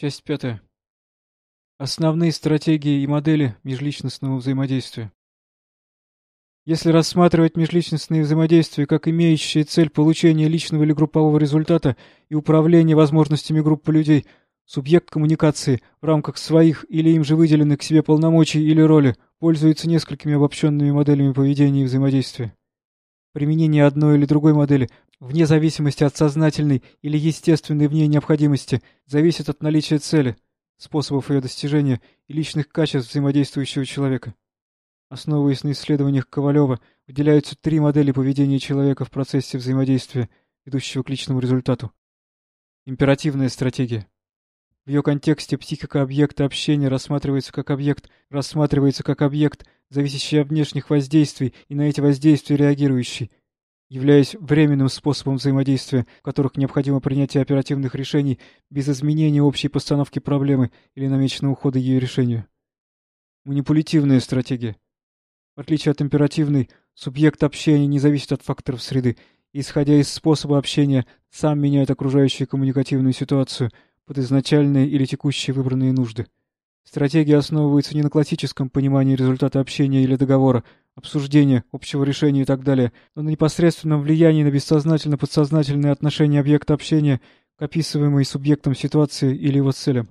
Часть пятая. Основные стратегии и модели межличностного взаимодействия. Если рассматривать межличностные взаимодействия как имеющие цель получения личного или группового результата и управления возможностями группы людей, субъект коммуникации в рамках своих или им же выделенных к себе полномочий или роли пользуется несколькими обобщенными моделями поведения и взаимодействия. Применение одной или другой модели, вне зависимости от сознательной или естественной в ней необходимости, зависит от наличия цели, способов ее достижения и личных качеств взаимодействующего человека. Основываясь на исследованиях Ковалева, выделяются три модели поведения человека в процессе взаимодействия, ведущего к личному результату. Императивная стратегия. В ее контексте психика объекта общения рассматривается как объект, рассматривается как объект, зависящий от внешних воздействий и на эти воздействия реагирующий, являясь временным способом взаимодействия, в которых необходимо принятие оперативных решений без изменения общей постановки проблемы или намеченного хода ее решению. Манипулятивная стратегия. В отличие от императивной, субъект общения не зависит от факторов среды, и, исходя из способа общения, сам меняет окружающую коммуникативную ситуацию – под изначальные или текущие выбранные нужды. Стратегия основывается не на классическом понимании результата общения или договора, обсуждения, общего решения и так далее, но на непосредственном влиянии на бессознательно-подсознательные отношения объекта общения к описываемой субъектом ситуации или его целям.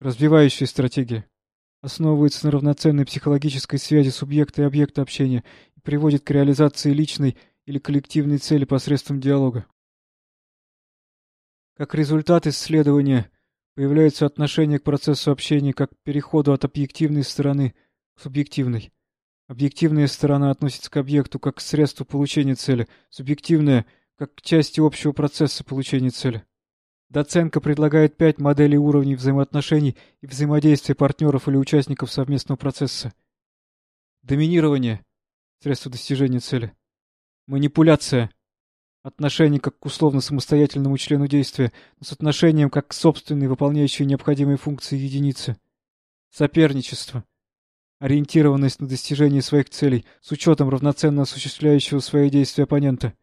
Развивающая стратегия основывается на равноценной психологической связи субъекта и объекта общения и приводит к реализации личной или коллективной цели посредством диалога. Как результат исследования появляется отношение к процессу общения как к переходу от объективной стороны к субъективной. Объективная сторона относится к объекту как к средству получения цели, субъективная — как к части общего процесса получения цели. Доценко предлагает пять моделей уровней взаимоотношений и взаимодействия партнеров или участников совместного процесса. Доминирование — средство достижения цели. Манипуляция Отношение как к условно самостоятельному члену действия, но с отношением как к собственной, выполняющей необходимые функции единицы. Соперничество. Ориентированность на достижение своих целей с учетом равноценно осуществляющего свои действия оппонента.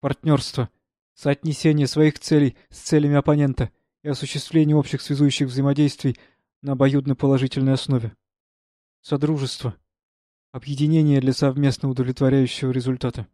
Партнерство. Соотнесение своих целей с целями оппонента и осуществление общих связующих взаимодействий на обоюдно положительной основе. Содружество. Объединение для совместно удовлетворяющего результата.